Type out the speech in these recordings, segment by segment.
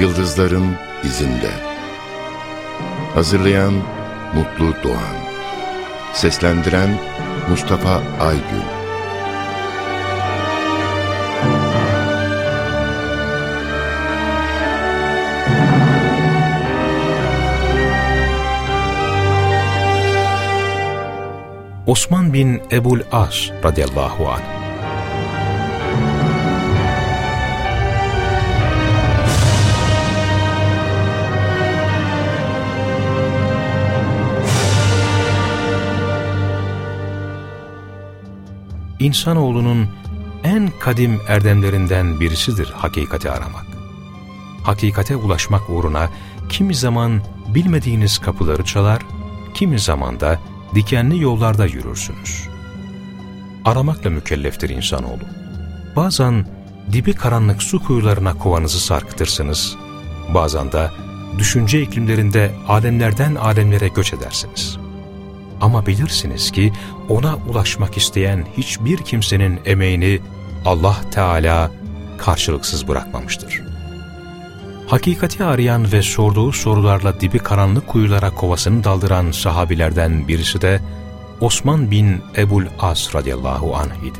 Yıldızların izinde. Hazırlayan Mutlu Doğan. Seslendiren Mustafa Aygün. Osman bin Ebul As radıyallahu anh İnsanoğlunun en kadim erdemlerinden birisidir hakikati aramak. Hakikate ulaşmak uğruna kimi zaman bilmediğiniz kapıları çalar, kimi zaman da dikenli yollarda yürürsünüz. Aramakla mükelleftir insanoğlu. Bazen dibi karanlık su kuyularına kovanızı sarkıtırsınız, bazen de düşünce iklimlerinde alemlerden alemlere göç edersiniz.'' Ama bilirsiniz ki ona ulaşmak isteyen hiçbir kimsenin emeğini Allah Teala karşılıksız bırakmamıştır. Hakikati arayan ve sorduğu sorularla dibi karanlık kuyulara kovasını daldıran sahabilerden birisi de Osman bin Ebul As radıyallahu anh idi.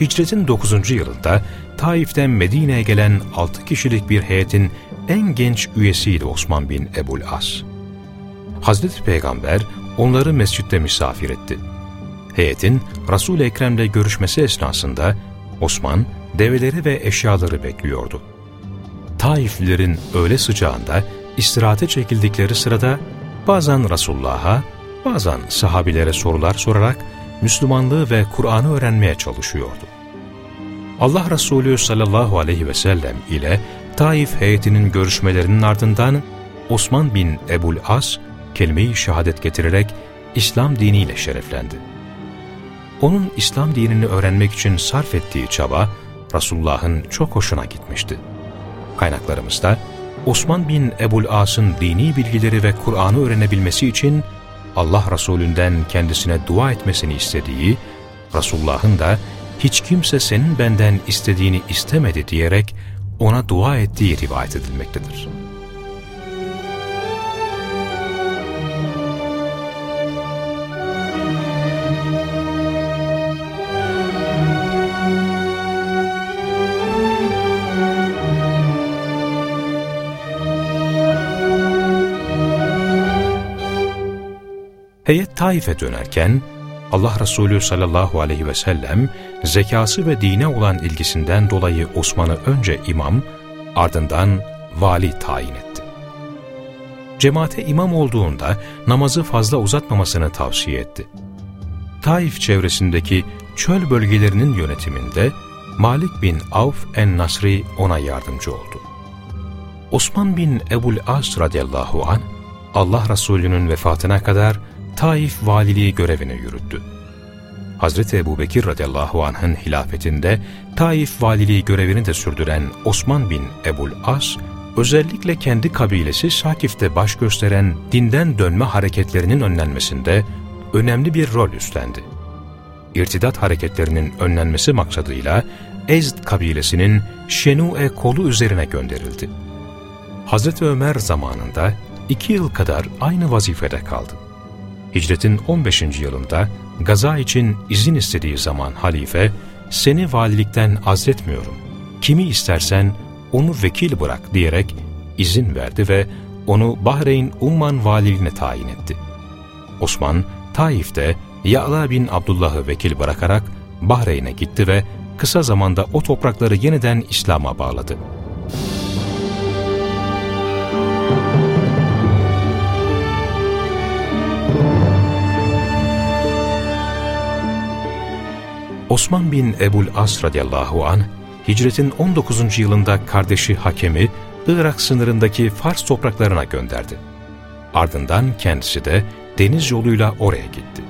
Hicretin 9. yılında Taif'ten Medine'ye gelen 6 kişilik bir heyetin en genç üyesiydi Osman bin Ebul As. Hazreti Peygamber onları mescitte misafir etti. Heyetin Resul-i Ekrem'le görüşmesi esnasında Osman develeri ve eşyaları bekliyordu. Taiflilerin öğle sıcağında istirahate çekildikleri sırada bazen Resulullah'a, bazen sahabilere sorular sorarak Müslümanlığı ve Kur'an'ı öğrenmeye çalışıyordu. Allah Resulü sallallahu aleyhi ve sellem ile Taif heyetinin görüşmelerinin ardından Osman bin Ebul As kelime-i şehadet getirerek İslam diniyle şereflendi. Onun İslam dinini öğrenmek için sarf ettiği çaba Resulullah'ın çok hoşuna gitmişti. Kaynaklarımızda Osman bin Ebul As'ın dini bilgileri ve Kur'an'ı öğrenebilmesi için Allah Resulünden kendisine dua etmesini istediği, Resulullah'ın da hiç kimse senin benden istediğini istemedi diyerek ona dua ettiği rivayet edilmektedir. Heyet Taif'e dönerken Allah Resulü sallallahu aleyhi ve sellem zekası ve dine olan ilgisinden dolayı Osman'ı önce imam, ardından vali tayin etti. Cemaate imam olduğunda namazı fazla uzatmamasını tavsiye etti. Taif çevresindeki çöl bölgelerinin yönetiminde Malik bin Avf en-Nasri ona yardımcı oldu. Osman bin Ebul As radıyallahu an Allah Resulü'nün vefatına kadar Taif valiliği görevini yürüttü. Hazreti Ebu Bekir radıyallahu anh'ın hilafetinde Taif valiliği görevini de sürdüren Osman bin Ebul As, özellikle kendi kabilesi Sakif'te baş gösteren dinden dönme hareketlerinin önlenmesinde önemli bir rol üstlendi. İrtidat hareketlerinin önlenmesi maksadıyla Ezd kabilesinin Şenu'e kolu üzerine gönderildi. Hazreti Ömer zamanında iki yıl kadar aynı vazifede kaldı. Hicretin 15. yılında gaza için izin istediği zaman halife, seni valilikten azletmiyorum, kimi istersen onu vekil bırak diyerek izin verdi ve onu Bahreyn Umman valiliğine tayin etti. Osman, Taif'te Ya'la bin Abdullah'ı vekil bırakarak Bahreyn'e gitti ve kısa zamanda o toprakları yeniden İslam'a bağladı. Osman bin Ebul As radıyallahu an hicretin 19. yılında kardeşi Hakem'i Irak sınırındaki Fars topraklarına gönderdi. Ardından kendisi de deniz yoluyla oraya gitti.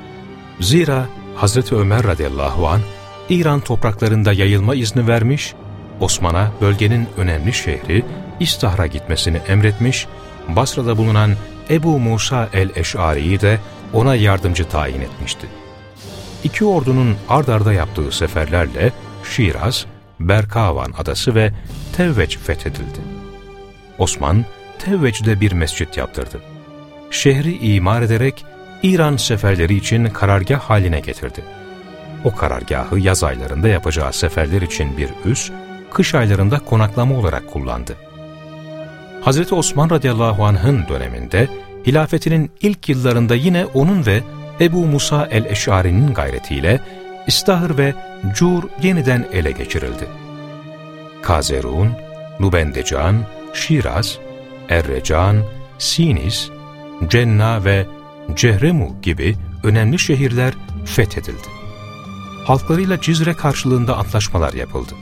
Zira Hazreti Ömer radıyallahu an İran topraklarında yayılma izni vermiş, Osman'a bölgenin önemli şehri İstahra gitmesini emretmiş, Basra'da bulunan Ebu Musa el-Eş'ari'yi de ona yardımcı tayin etmişti iki ordunun ard arda yaptığı seferlerle Şiraz, Berkavan adası ve Tevveç fethedildi. Osman, Tevvec'de bir mescit yaptırdı. Şehri imar ederek İran seferleri için karargah haline getirdi. O karargahı yaz aylarında yapacağı seferler için bir üs, kış aylarında konaklama olarak kullandı. Hz. Osman radıyallahu anh'ın döneminde, hilafetinin ilk yıllarında yine onun ve Ebu Musa el-Eş'ari'nin gayretiyle İstahır ve Cur yeniden ele geçirildi. Kazerun, Nubendecan, Şiraz, Errecan, Sinis, Cenna ve Cehremu gibi önemli şehirler fethedildi. Halklarıyla Cizre karşılığında antlaşmalar yapıldı.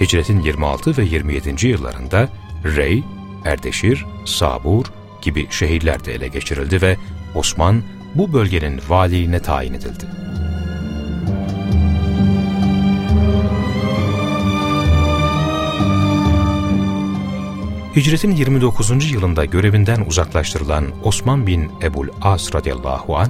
Hicretin 26 ve 27. yıllarında Rey, Erdeşir, Sabur gibi şehirler de ele geçirildi ve Osman bu bölgenin valiliğine tayin edildi. Hicretin 29. yılında görevinden uzaklaştırılan Osman bin Ebul As radıyallahu an,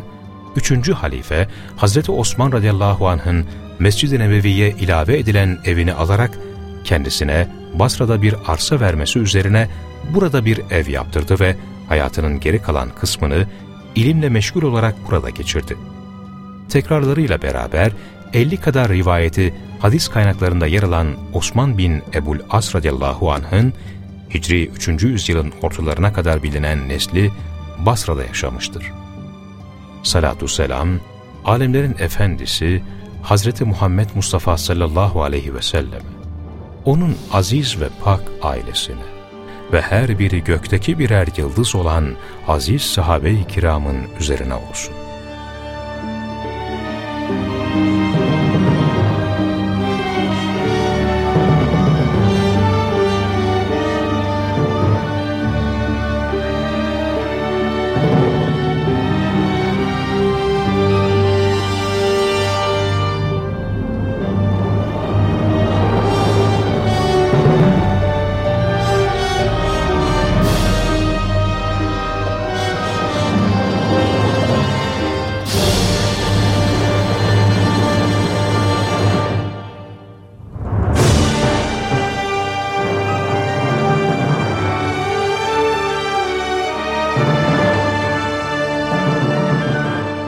3. halife Hazreti Osman radıyallahu anh'ın Mescid-i Nebevi'ye ilave edilen evini alarak kendisine Basra'da bir arsa vermesi üzerine burada bir ev yaptırdı ve hayatının geri kalan kısmını ilimle meşgul olarak burada geçirdi. Tekrarlarıyla beraber 50 kadar rivayeti hadis kaynaklarında yer alan Osman bin Ebul As radıyallahu anh'ın Hicri 3. yüzyılın ortalarına kadar bilinen nesli Basra'da yaşamıştır. Salatü selam, alemlerin efendisi Hazreti Muhammed Mustafa sallallahu aleyhi ve sellem, onun aziz ve pak ailesine ve her biri gökteki birer yıldız olan aziz sahabe-i kiramın üzerine olsun.